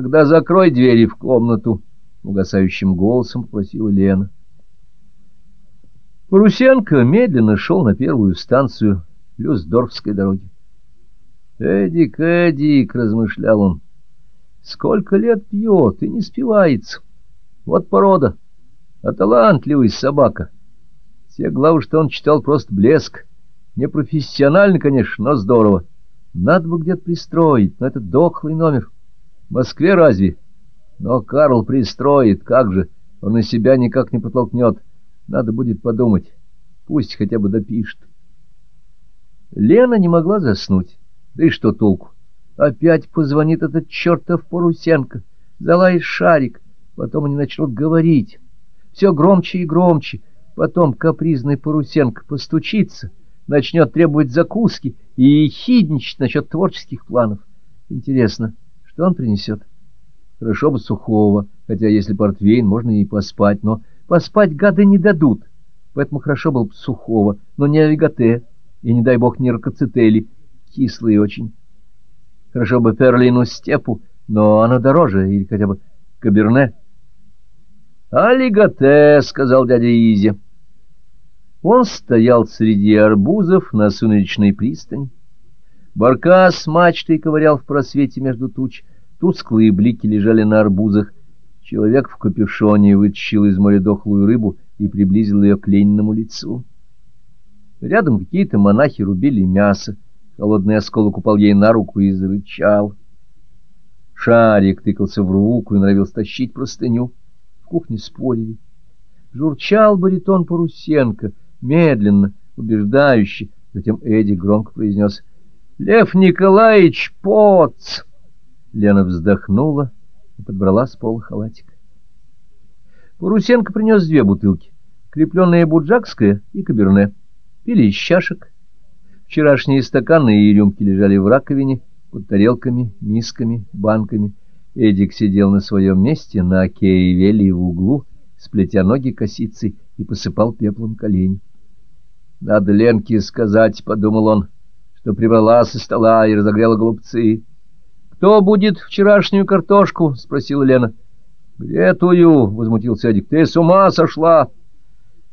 Тогда закрой двери в комнату, — угасающим голосом попросила Лена. Парусенко медленно шел на первую станцию Люсдорфской дороги. «Эдик, Эдик!» — размышлял он. «Сколько лет пьет и не спивается. Вот порода, а талантливый собака. Все главы, что он читал, просто блеск. Не профессионально, конечно, но здорово. Надо бы где-то пристроить, но это дохлый номер. В Москве разве? Но Карл пристроит, как же, он на себя никак не подтолкнет. Надо будет подумать, пусть хотя бы допишет». Лена не могла заснуть. Да и что толку? Опять позвонит этот чертов Порусенко, залает шарик, потом они начнут говорить. Все громче и громче, потом капризный Порусенко постучится, начнет требовать закуски и ехидничать насчет творческих планов. Интересно, что он принесет? Хорошо бы сухого, хотя если портвейн, можно и поспать, но поспать гады не дадут, поэтому хорошо было бы сухого, но не авигате и, не дай бог, не ракоцители, кислые очень. Хорошо бы перлину степу, но она дороже, или хотя бы каберне. «Алиготе», — сказал дядя Изи. Он стоял среди арбузов на сумеречной пристани. Барка с мачтой ковырял в просвете между туч. Тусклые блики лежали на арбузах. Человек в капюшоне вытащил из моря дохлую рыбу и приблизил ее к лениному лицу. Рядом какие-то монахи рубили мясо. Холодный осколок упал ей на руку и зарычал. Шарик тыкался в руку и норовил стащить простыню. В кухне спорили. Журчал баритон Парусенко, медленно, убеждающе. Затем Эдди громко произнес «Лев Николаевич, поц!» Лена вздохнула и подбрала с пола халатик. Парусенко принес две бутылки, крепленная буджакская и каберне. Пили из чашек, Вчерашние стаканы и рюмки лежали в раковине, под тарелками, мисками, банками. Эдик сидел на своем месте на вели в углу, сплетя ноги косицей, и посыпал пеплом колени. «Надо Ленке сказать», — подумал он, — что прибрала со стола и разогрела голубцы. «Кто будет вчерашнюю картошку?» — спросила Лена. «Где тую?» — возмутился Эдик. «Ты с ума сошла!»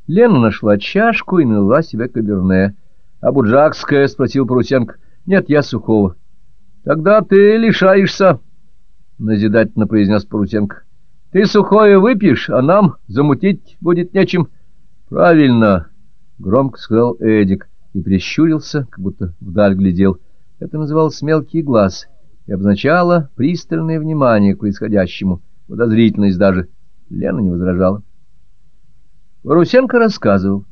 Лена нашла чашку и налила себе каберне. А Буджакская? — спросил Парусенко. — Нет, я сухого. — Тогда ты лишаешься, — назидательно произнес Парусенко. — Ты сухое выпьешь, а нам замутить будет нечем. — Правильно, — громко сказал Эдик и прищурился, как будто вдаль глядел. Это называлось «мелкий глаз» и обозначало пристальное внимание к происходящему, подозрительность даже. Лена не возражала. Парусенко рассказывал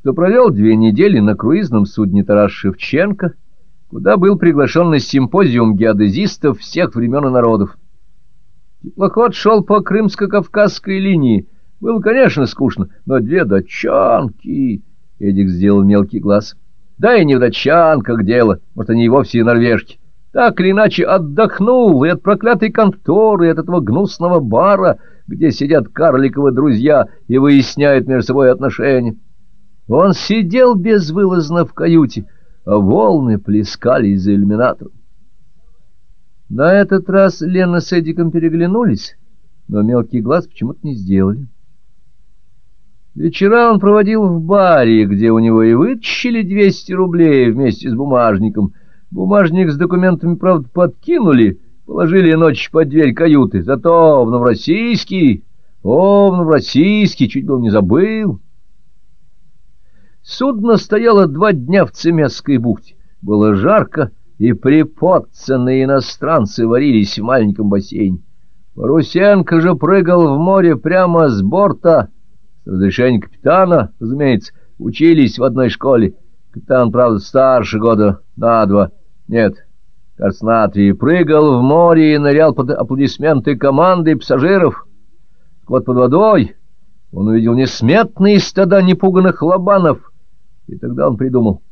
что провел две недели на круизном судне Тарас Шевченко, куда был приглашен на симпозиум геодезистов всех времен и народов. Теплоход шел по крымско-кавказской линии. Было, конечно, скучно, но две датчанки... Эдик сделал мелкий глаз. Да и не в датчанках дело, может, они и вовсе и норвежки. Так или иначе отдохнул и от проклятой конторы, и от этого гнусного бара, где сидят карликовые друзья и выясняют между собой отношения. Он сидел безвылазно в каюте, а волны плескали из-за иллюминаторов. На этот раз Лена с Эдиком переглянулись, но мелкий глаз почему-то не сделали. Вечера он проводил в баре, где у него и вытащили 200 рублей вместе с бумажником. Бумажник с документами, правда, подкинули, положили ночь под дверь каюты. Зато в Новороссийске, о, в Новороссийске, чуть было не забыл. Судно стояло два дня в Цемесской бухте. Было жарко, и приподцанные иностранцы варились в маленьком бассейне. Парусенко же прыгал в море прямо с борта. С разрешения капитана, разумеется, учились в одной школе. Капитан, правда, старше года на два. Нет, кажется, на три. Прыгал в море и нырял под аплодисменты команды пассажиров. Вот под водой он увидел несметные стада непуганных лобанов — и тогда он придумал.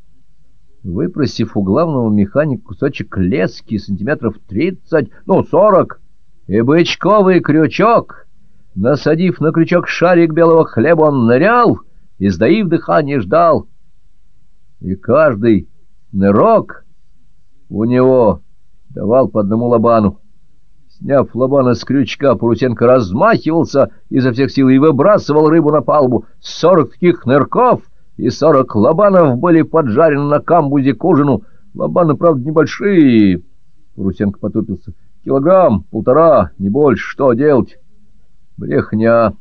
Выпросив у главного механика кусочек лески сантиметров тридцать, ну, сорок, и бычковый крючок, насадив на крючок шарик белого хлеба, он нырял и, сдаив дыхание, ждал. И каждый нырок у него давал по одному лобану. Сняв лобана с крючка, Парусенко размахивался изо всех сил и выбрасывал рыбу на палубу. Сорок таких нырков и сорок лобанов были поджарены на камбузе к ужину. Лобаны, правда, небольшие. Парусенко потупился. Килограмм, полтора, не больше. Что делать? Брехня.